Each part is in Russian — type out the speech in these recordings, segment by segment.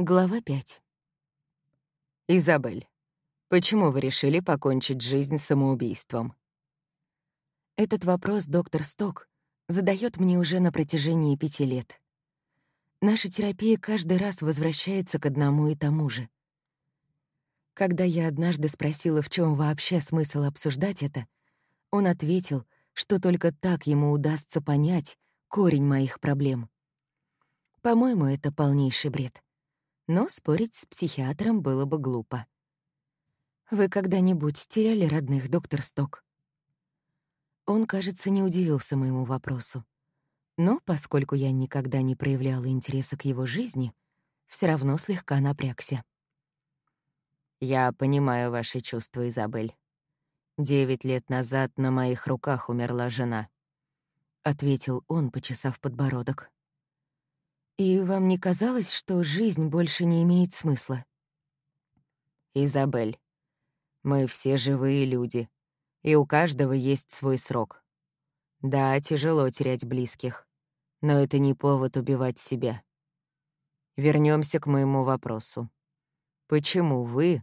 Глава 5. «Изабель, почему вы решили покончить жизнь самоубийством?» Этот вопрос доктор Сток задает мне уже на протяжении пяти лет. Наша терапия каждый раз возвращается к одному и тому же. Когда я однажды спросила, в чем вообще смысл обсуждать это, он ответил, что только так ему удастся понять корень моих проблем. По-моему, это полнейший бред но спорить с психиатром было бы глупо. «Вы когда-нибудь теряли родных, доктор Сток?» Он, кажется, не удивился моему вопросу. Но поскольку я никогда не проявляла интереса к его жизни, все равно слегка напрягся. «Я понимаю ваши чувства, Изабель. Девять лет назад на моих руках умерла жена», — ответил он, почесав подбородок. И вам не казалось, что жизнь больше не имеет смысла? Изабель, мы все живые люди, и у каждого есть свой срок. Да, тяжело терять близких, но это не повод убивать себя. Вернемся к моему вопросу. Почему вы,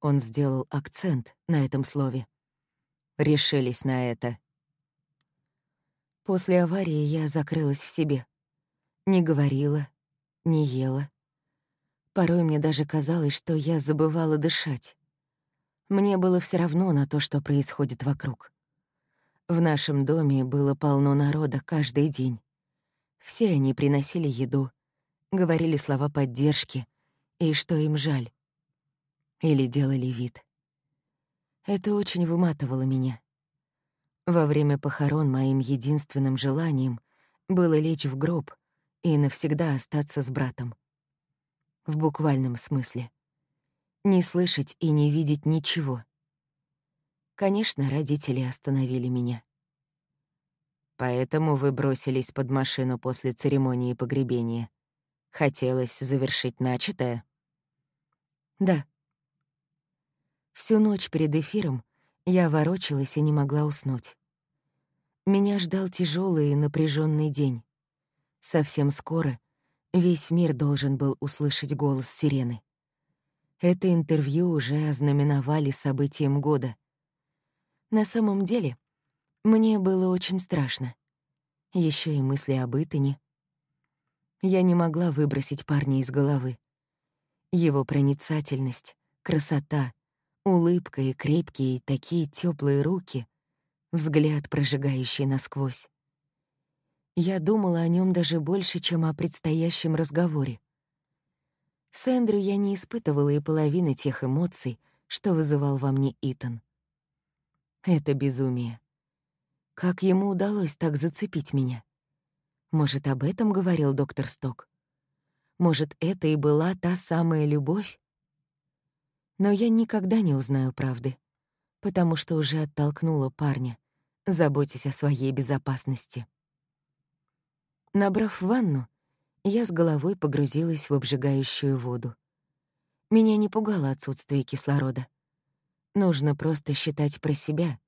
он сделал акцент на этом слове, решились на это? После аварии я закрылась в себе. Не говорила, не ела. Порой мне даже казалось, что я забывала дышать. Мне было все равно на то, что происходит вокруг. В нашем доме было полно народа каждый день. Все они приносили еду, говорили слова поддержки и что им жаль. Или делали вид. Это очень выматывало меня. Во время похорон моим единственным желанием было лечь в гроб и навсегда остаться с братом. В буквальном смысле. Не слышать и не видеть ничего. Конечно, родители остановили меня. Поэтому вы бросились под машину после церемонии погребения. Хотелось завершить начатое? Да. Всю ночь перед эфиром я ворочалась и не могла уснуть. Меня ждал тяжелый и напряженный день. Совсем скоро весь мир должен был услышать голос сирены. Это интервью уже ознаменовали событием года. На самом деле, мне было очень страшно. Еще и мысли об Итане. Я не могла выбросить парня из головы. Его проницательность, красота, улыбка и крепкие, такие теплые руки, взгляд, прожигающий насквозь. Я думала о нем даже больше, чем о предстоящем разговоре. С Эндрю я не испытывала и половины тех эмоций, что вызывал во мне Итан. Это безумие. Как ему удалось так зацепить меня? Может, об этом говорил доктор Сток? Может, это и была та самая любовь? Но я никогда не узнаю правды, потому что уже оттолкнула парня, заботясь о своей безопасности. Набрав ванну, я с головой погрузилась в обжигающую воду. Меня не пугало отсутствие кислорода. Нужно просто считать про себя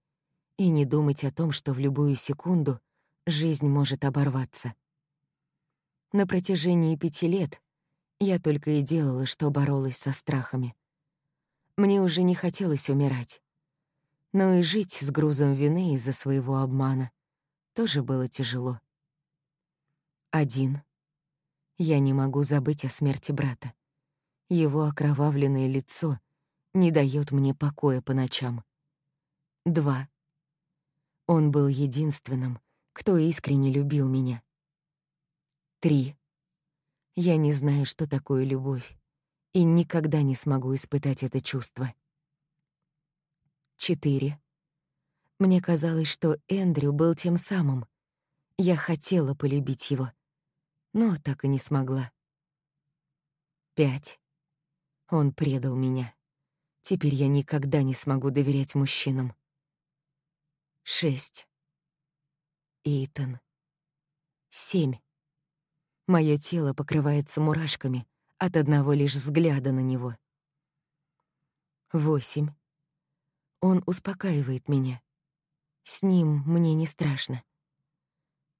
и не думать о том, что в любую секунду жизнь может оборваться. На протяжении пяти лет я только и делала, что боролась со страхами. Мне уже не хотелось умирать. Но и жить с грузом вины из-за своего обмана тоже было тяжело. Один. Я не могу забыть о смерти брата. Его окровавленное лицо не дает мне покоя по ночам. Два. Он был единственным, кто искренне любил меня. Три. Я не знаю, что такое любовь, и никогда не смогу испытать это чувство. Четыре. Мне казалось, что Эндрю был тем самым. Я хотела полюбить его — но так и не смогла. Пять. Он предал меня. Теперь я никогда не смогу доверять мужчинам. Шесть. Итан. Семь. Моё тело покрывается мурашками от одного лишь взгляда на него. Восемь. Он успокаивает меня. С ним мне не страшно.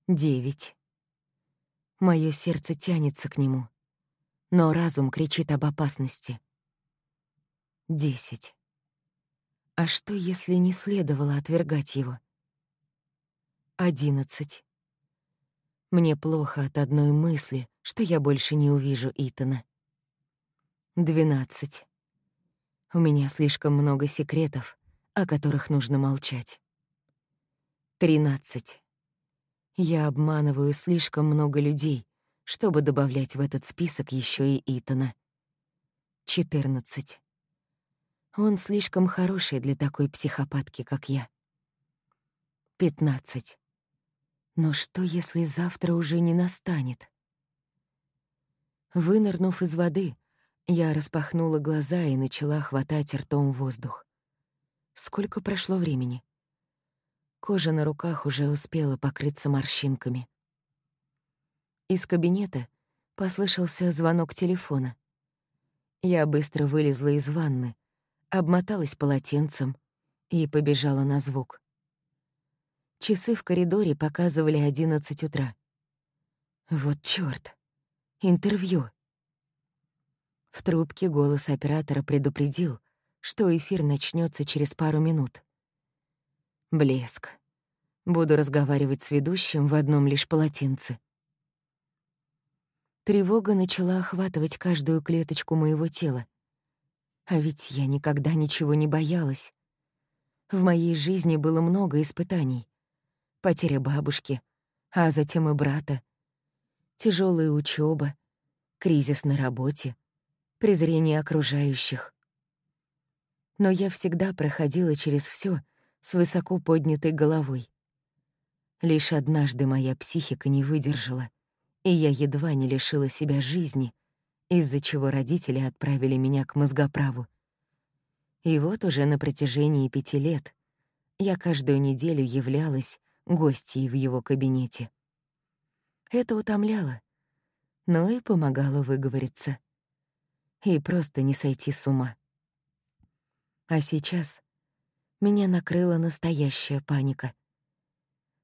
Девять. Моё сердце тянется к нему. но разум кричит об опасности. Десять. А что, если не следовало отвергать его? Одиннадцать. Мне плохо от одной мысли, что я больше не увижу Итана. Двенадцать. У меня слишком много секретов, о которых нужно молчать. Тринадцать. Я обманываю слишком много людей, чтобы добавлять в этот список еще и Итана. Четырнадцать. Он слишком хороший для такой психопатки, как я. Пятнадцать. Но что, если завтра уже не настанет? Вынырнув из воды, я распахнула глаза и начала хватать ртом воздух. Сколько прошло времени? Кожа на руках уже успела покрыться морщинками. Из кабинета послышался звонок телефона. Я быстро вылезла из ванны, обмоталась полотенцем и побежала на звук. Часы в коридоре показывали одиннадцать утра. Вот чёрт! Интервью. В трубке голос оператора предупредил, что эфир начнется через пару минут. Блеск. Буду разговаривать с ведущим в одном лишь полотенце. Тревога начала охватывать каждую клеточку моего тела. А ведь я никогда ничего не боялась. В моей жизни было много испытаний. Потеря бабушки, а затем и брата. Тяжелая учеба, кризис на работе, презрение окружающих. Но я всегда проходила через все с высоко поднятой головой. Лишь однажды моя психика не выдержала, и я едва не лишила себя жизни — из-за чего родители отправили меня к мозгоправу. И вот уже на протяжении пяти лет я каждую неделю являлась гостьей в его кабинете. Это утомляло, но и помогало выговориться. И просто не сойти с ума. А сейчас меня накрыла настоящая паника.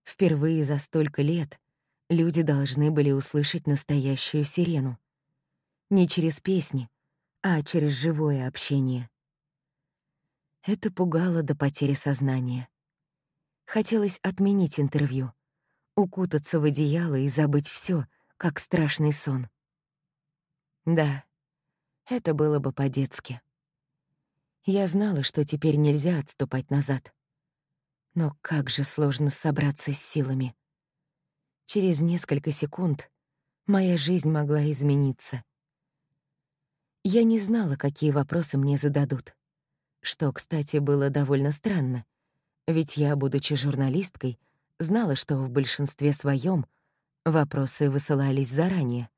Впервые за столько лет люди должны были услышать настоящую сирену. Не через песни, а через живое общение. Это пугало до потери сознания. Хотелось отменить интервью, укутаться в одеяло и забыть все, как страшный сон. Да, это было бы по-детски. Я знала, что теперь нельзя отступать назад. Но как же сложно собраться с силами. Через несколько секунд моя жизнь могла измениться. Я не знала, какие вопросы мне зададут. Что, кстати, было довольно странно. Ведь я, будучи журналисткой, знала, что в большинстве своем вопросы высылались заранее.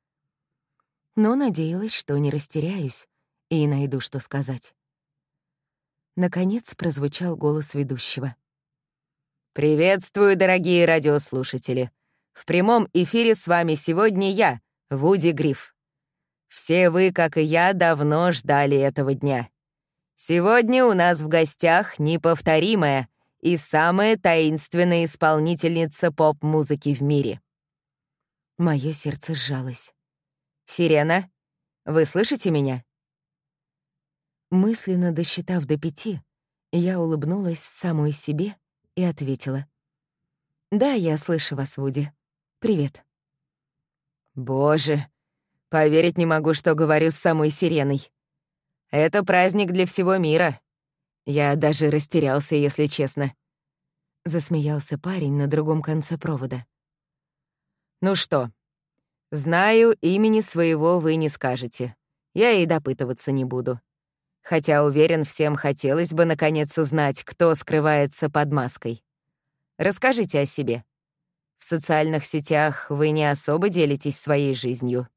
Но надеялась, что не растеряюсь и найду, что сказать. Наконец прозвучал голос ведущего. «Приветствую, дорогие радиослушатели! В прямом эфире с вами сегодня я, Вуди Гриф. Все вы, как и я, давно ждали этого дня. Сегодня у нас в гостях неповторимая и самая таинственная исполнительница поп-музыки в мире. Мое сердце сжалось. «Сирена, вы слышите меня?» Мысленно досчитав до пяти, я улыбнулась самой себе и ответила. «Да, я слышу вас, Вуди. Привет». «Боже, Поверить не могу, что говорю с самой Сиреной. Это праздник для всего мира. Я даже растерялся, если честно. Засмеялся парень на другом конце провода. Ну что, знаю, имени своего вы не скажете. Я и допытываться не буду. Хотя, уверен, всем хотелось бы наконец узнать, кто скрывается под маской. Расскажите о себе. В социальных сетях вы не особо делитесь своей жизнью.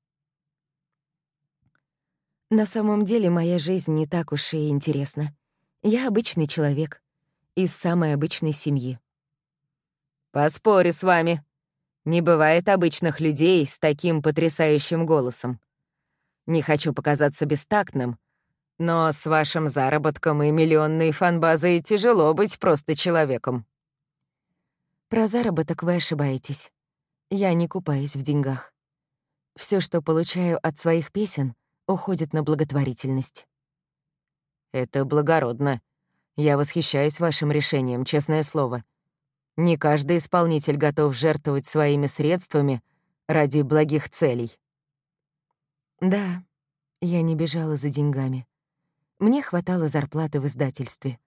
На самом деле моя жизнь не так уж и интересна. Я обычный человек. Из самой обычной семьи. Поспорю с вами. Не бывает обычных людей с таким потрясающим голосом. Не хочу показаться бестактным, но с вашим заработком и миллионной фанбазой тяжело быть просто человеком. Про заработок вы ошибаетесь. Я не купаюсь в деньгах. Все, что получаю от своих песен, уходит на благотворительность. Это благородно. Я восхищаюсь вашим решением, честное слово. Не каждый исполнитель готов жертвовать своими средствами ради благих целей. Да, я не бежала за деньгами. Мне хватало зарплаты в издательстве.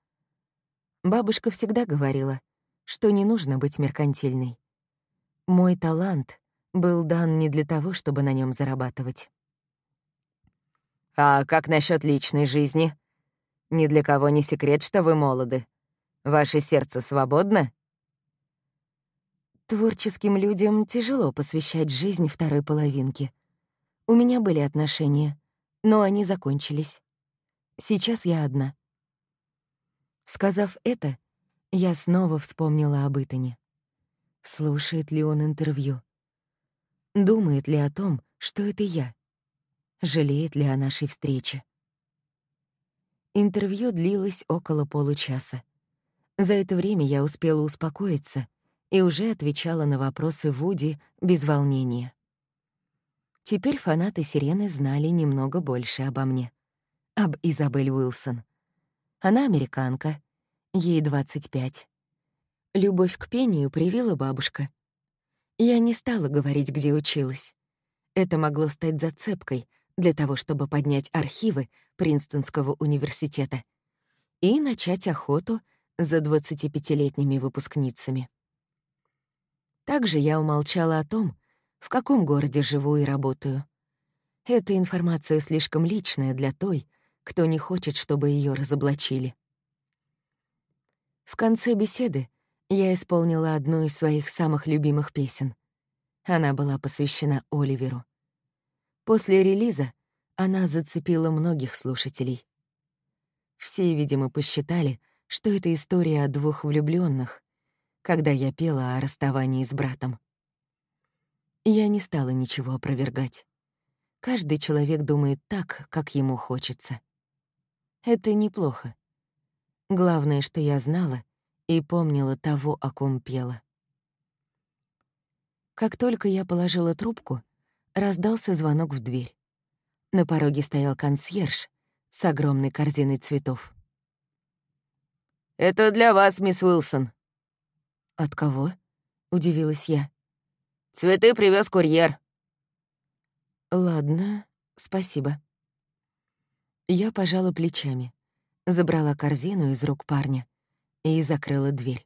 Бабушка всегда говорила, что не нужно быть меркантильной. Мой талант был дан не для того, чтобы на нем зарабатывать. «А как насчет личной жизни? Ни для кого не секрет, что вы молоды. Ваше сердце свободно?» Творческим людям тяжело посвящать жизнь второй половинке. У меня были отношения, но они закончились. Сейчас я одна. Сказав это, я снова вспомнила об Итане. Слушает ли он интервью? Думает ли о том, что это я? Жалеет ли о нашей встрече? Интервью длилось около получаса. За это время я успела успокоиться и уже отвечала на вопросы Вуди без волнения. Теперь фанаты «Сирены» знали немного больше обо мне. Об Изабель Уилсон. Она американка, ей 25. Любовь к пению привила бабушка. Я не стала говорить, где училась. Это могло стать зацепкой для того, чтобы поднять архивы Принстонского университета и начать охоту за 25-летними выпускницами. Также я умолчала о том, в каком городе живу и работаю. Эта информация слишком личная для той, кто не хочет, чтобы ее разоблачили. В конце беседы я исполнила одну из своих самых любимых песен. Она была посвящена Оливеру. После релиза она зацепила многих слушателей. Все, видимо, посчитали, что это история о двух влюбленных, когда я пела о расставании с братом. Я не стала ничего опровергать. Каждый человек думает так, как ему хочется. Это неплохо. Главное, что я знала, и помнила того, о ком пела. Как только я положила трубку, раздался звонок в дверь. На пороге стоял консьерж с огромной корзиной цветов. «Это для вас, мисс Уилсон». «От кого?» — удивилась я. «Цветы привез курьер». «Ладно, спасибо». Я пожала плечами, забрала корзину из рук парня и закрыла дверь.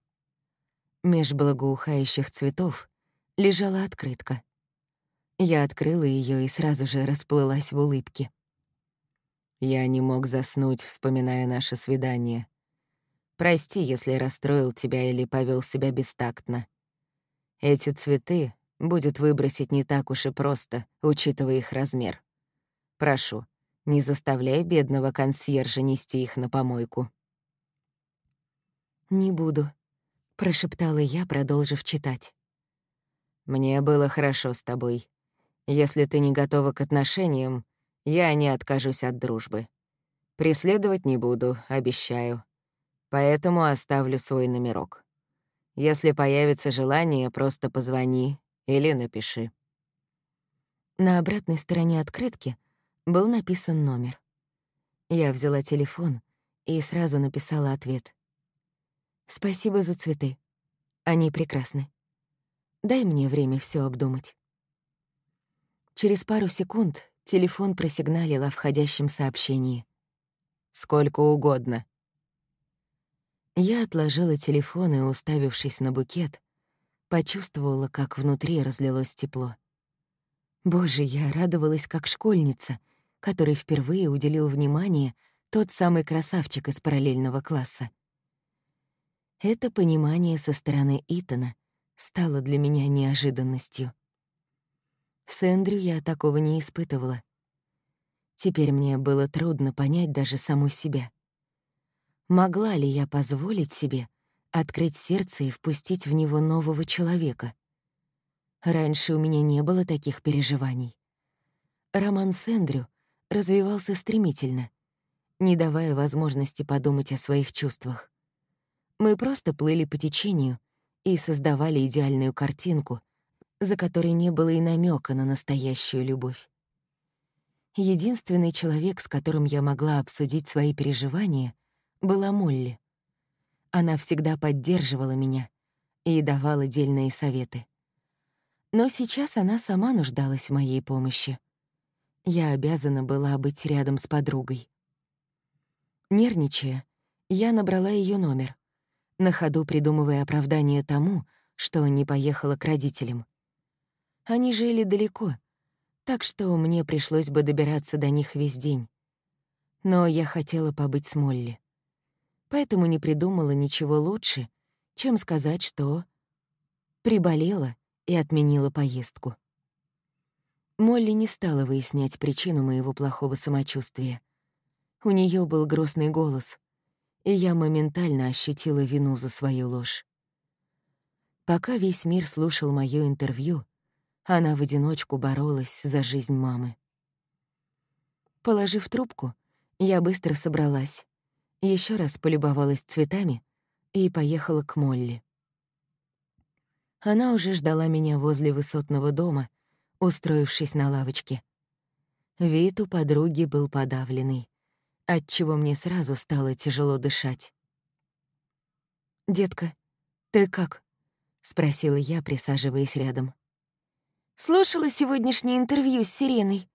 Меж благоухающих цветов лежала открытка. Я открыла ее и сразу же расплылась в улыбке. Я не мог заснуть, вспоминая наше свидание. Прости, если расстроил тебя или повел себя бестактно. Эти цветы будет выбросить не так уж и просто, учитывая их размер. Прошу, не заставляй бедного консьержа нести их на помойку. «Не буду», — прошептала я, продолжив читать. «Мне было хорошо с тобой. Если ты не готова к отношениям, я не откажусь от дружбы. Преследовать не буду, обещаю. Поэтому оставлю свой номерок. Если появится желание, просто позвони или напиши». На обратной стороне открытки был написан номер. Я взяла телефон и сразу написала ответ. Спасибо за цветы. Они прекрасны. Дай мне время все обдумать. Через пару секунд телефон просигналил о входящем сообщении. «Сколько угодно». Я отложила телефон и, уставившись на букет, почувствовала, как внутри разлилось тепло. Боже, я радовалась как школьница, которой впервые уделил внимание тот самый красавчик из параллельного класса. Это понимание со стороны Итана стало для меня неожиданностью. С Эндрю я такого не испытывала. Теперь мне было трудно понять даже саму себя. Могла ли я позволить себе открыть сердце и впустить в него нового человека? Раньше у меня не было таких переживаний. Роман с Эндрю развивался стремительно, не давая возможности подумать о своих чувствах. Мы просто плыли по течению и создавали идеальную картинку, за которой не было и намека на настоящую любовь. Единственный человек, с которым я могла обсудить свои переживания, была Молли. Она всегда поддерживала меня и давала дельные советы. Но сейчас она сама нуждалась в моей помощи. Я обязана была быть рядом с подругой. Нервничая, я набрала ее номер, на ходу придумывая оправдание тому, что не поехала к родителям. Они жили далеко, так что мне пришлось бы добираться до них весь день. Но я хотела побыть с Молли. Поэтому не придумала ничего лучше, чем сказать, что приболела и отменила поездку. Молли не стала выяснять причину моего плохого самочувствия. У нее был грустный голос, и я моментально ощутила вину за свою ложь. Пока весь мир слушал моё интервью, она в одиночку боролась за жизнь мамы. Положив трубку, я быстро собралась, еще раз полюбовалась цветами и поехала к Молли. Она уже ждала меня возле высотного дома, устроившись на лавочке. Вид у подруги был подавленный, отчего мне сразу стало тяжело дышать. «Детка, ты как?» — спросила я, присаживаясь рядом. Слушала сегодняшнее интервью с Сиреной.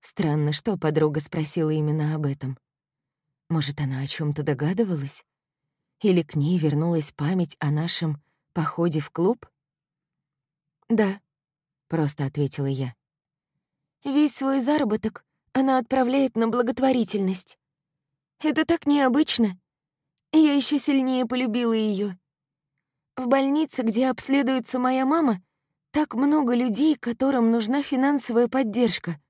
Странно, что подруга спросила именно об этом. Может, она о чем то догадывалась? Или к ней вернулась память о нашем походе в клуб? «Да», — просто ответила я. «Весь свой заработок она отправляет на благотворительность. Это так необычно. Я еще сильнее полюбила ее. В больнице, где обследуется моя мама, так много людей, которым нужна финансовая поддержка.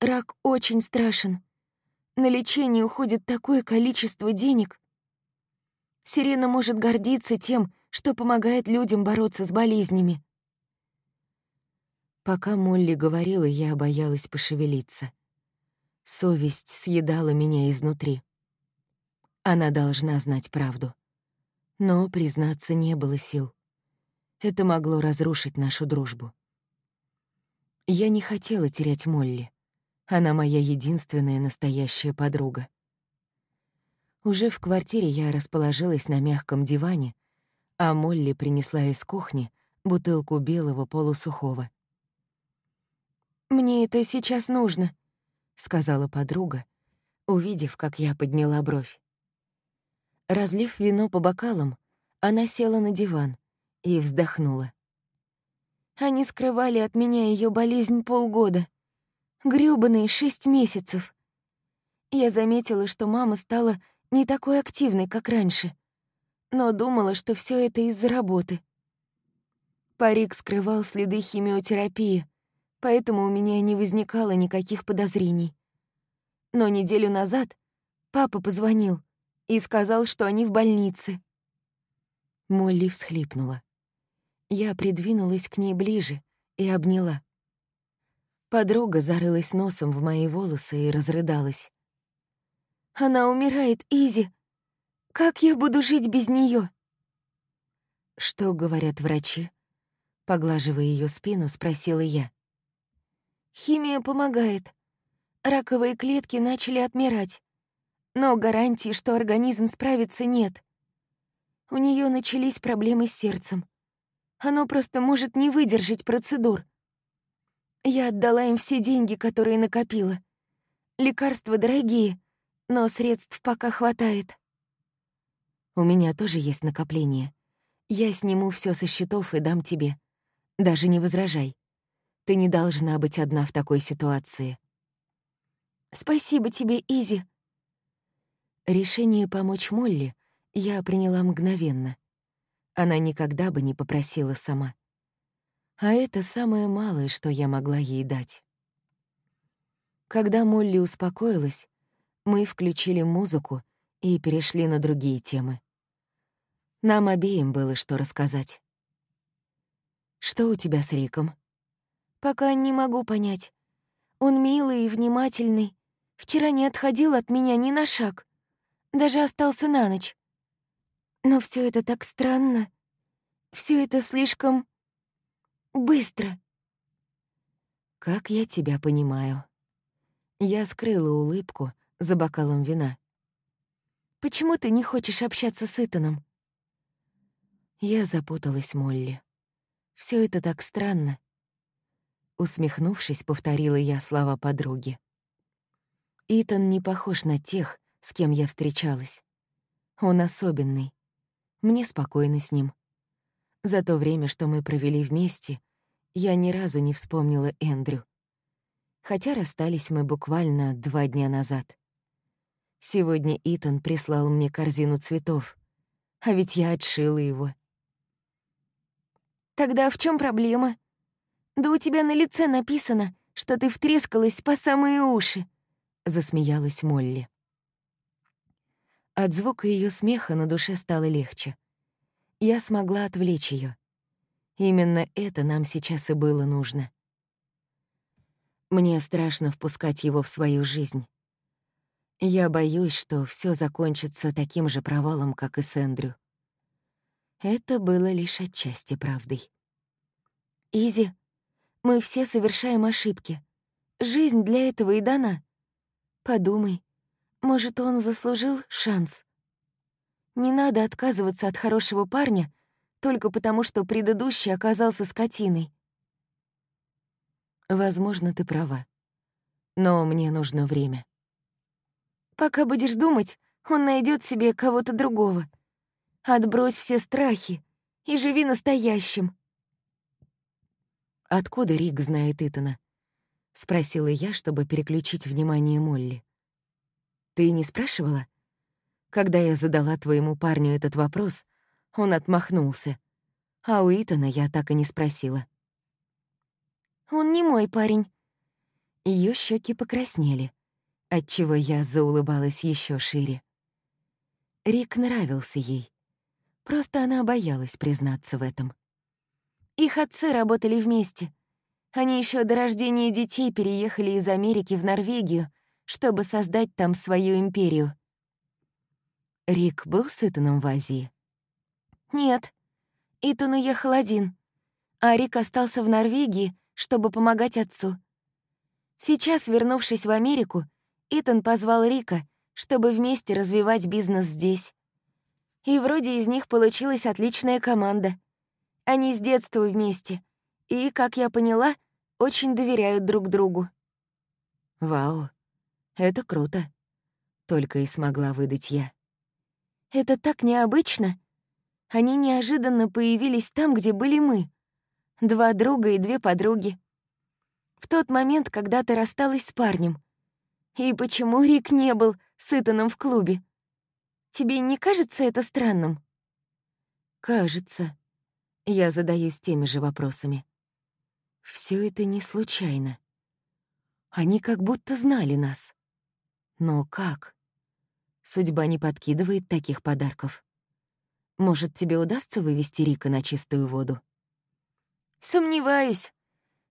Рак очень страшен. На лечение уходит такое количество денег. Сирена может гордиться тем, что помогает людям бороться с болезнями. Пока Молли говорила, я боялась пошевелиться. Совесть съедала меня изнутри. Она должна знать правду. Но признаться не было сил. Это могло разрушить нашу дружбу. Я не хотела терять Молли. Она моя единственная настоящая подруга. Уже в квартире я расположилась на мягком диване, а Молли принесла из кухни бутылку белого полусухого. «Мне это сейчас нужно», — сказала подруга, увидев, как я подняла бровь. Разлив вино по бокалам, она села на диван, и вздохнула. Они скрывали от меня ее болезнь полгода. грёбаные шесть месяцев. Я заметила, что мама стала не такой активной, как раньше, но думала, что все это из-за работы. Парик скрывал следы химиотерапии, поэтому у меня не возникало никаких подозрений. Но неделю назад папа позвонил и сказал, что они в больнице. Молли всхлипнула. Я придвинулась к ней ближе и обняла. Подруга зарылась носом в мои волосы и разрыдалась. «Она умирает, Изи. Как я буду жить без нее? «Что говорят врачи?» Поглаживая ее спину, спросила я. «Химия помогает. Раковые клетки начали отмирать. Но гарантии, что организм справится, нет. У нее начались проблемы с сердцем. Оно просто может не выдержать процедур. Я отдала им все деньги, которые накопила. Лекарства дорогие, но средств пока хватает. У меня тоже есть накопление. Я сниму все со счетов и дам тебе. Даже не возражай. Ты не должна быть одна в такой ситуации. Спасибо тебе, Изи. Решение помочь Молли я приняла мгновенно. Она никогда бы не попросила сама. А это самое малое, что я могла ей дать. Когда Молли успокоилась, мы включили музыку и перешли на другие темы. Нам обеим было что рассказать. «Что у тебя с Риком?» «Пока не могу понять. Он милый и внимательный. Вчера не отходил от меня ни на шаг. Даже остался на ночь. Но все это так странно. Все это слишком... Быстро!» «Как я тебя понимаю». Я скрыла улыбку за бокалом вина. «Почему ты не хочешь общаться с Итаном?» Я запуталась, Молли. Все это так странно. Усмехнувшись, повторила я слова подруги. Итан не похож на тех, с кем я встречалась. Он особенный. Мне спокойно с ним. За то время, что мы провели вместе, я ни разу не вспомнила Эндрю. Хотя расстались мы буквально два дня назад. Сегодня Итан прислал мне корзину цветов, а ведь я отшила его. «Тогда в чем проблема? Да у тебя на лице написано, что ты втрескалась по самые уши», — засмеялась Молли. От звука ее смеха на душе стало легче. Я смогла отвлечь ее. Именно это нам сейчас и было нужно. Мне страшно впускать его в свою жизнь. Я боюсь, что все закончится таким же провалом, как и с Эндрю. Это было лишь отчасти правдой. «Изи, мы все совершаем ошибки. Жизнь для этого и дана. Подумай, может, он заслужил шанс. Не надо отказываться от хорошего парня только потому, что предыдущий оказался скотиной. Возможно, ты права. Но мне нужно время. Пока будешь думать, он найдет себе кого-то другого. Отбрось все страхи и живи настоящим. «Откуда Рик знает Итана?» — спросила я, чтобы переключить внимание Молли. Ты не спрашивала? Когда я задала твоему парню этот вопрос, он отмахнулся. А у Итана я так и не спросила. «Он не мой парень». Ее щеки покраснели, отчего я заулыбалась еще шире. Рик нравился ей. Просто она боялась признаться в этом. Их отцы работали вместе. Они еще до рождения детей переехали из Америки в Норвегию, чтобы создать там свою империю. Рик был с в Азии? Нет. Итан уехал один, а Рик остался в Норвегии, чтобы помогать отцу. Сейчас, вернувшись в Америку, Итан позвал Рика, чтобы вместе развивать бизнес здесь. И вроде из них получилась отличная команда. Они с детства вместе и, как я поняла, очень доверяют друг другу. Вау, это круто. Только и смогла выдать я. Это так необычно. Они неожиданно появились там, где были мы. Два друга и две подруги. В тот момент, когда ты рассталась с парнем. И почему Рик не был с Итаном в клубе? Тебе не кажется это странным? Кажется. Я задаюсь теми же вопросами. Все это не случайно. Они как будто знали нас. Но как? Судьба не подкидывает таких подарков. Может, тебе удастся вывести Рика на чистую воду? Сомневаюсь.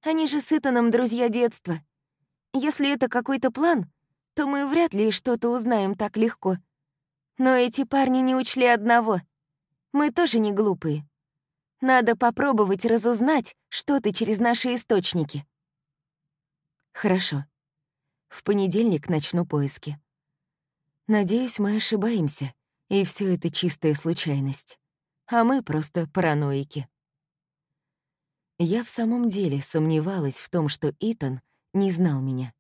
Они же с Итаном друзья детства. Если это какой-то план, то мы вряд ли что-то узнаем так легко. Но эти парни не учли одного. Мы тоже не глупые. Надо попробовать разузнать что-то через наши источники. Хорошо. В понедельник начну поиски. Надеюсь, мы ошибаемся, и все это чистая случайность. А мы просто параноики. Я в самом деле сомневалась в том, что Итан не знал меня.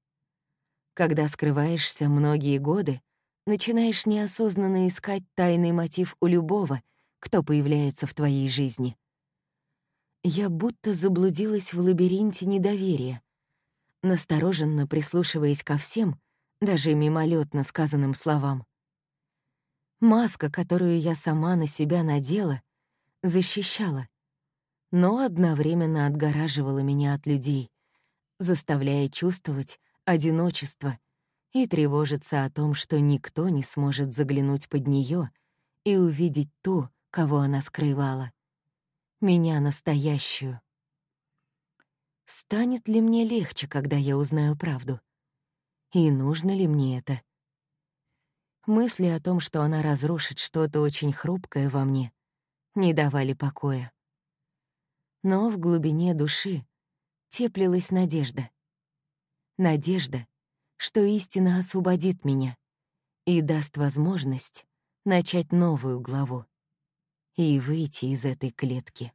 Когда скрываешься многие годы, начинаешь неосознанно искать тайный мотив у любого, кто появляется в твоей жизни. Я будто заблудилась в лабиринте недоверия, настороженно прислушиваясь ко всем, даже мимолетно сказанным словам. Маска, которую я сама на себя надела, защищала, но одновременно отгораживала меня от людей, заставляя чувствовать одиночество и тревожиться о том, что никто не сможет заглянуть под нее и увидеть ту, кого она скрывала. Меня настоящую. Станет ли мне легче, когда я узнаю правду? И нужно ли мне это? Мысли о том, что она разрушит что-то очень хрупкое во мне, не давали покоя. Но в глубине души теплилась надежда. Надежда, что истина освободит меня и даст возможность начать новую главу и выйти из этой клетки.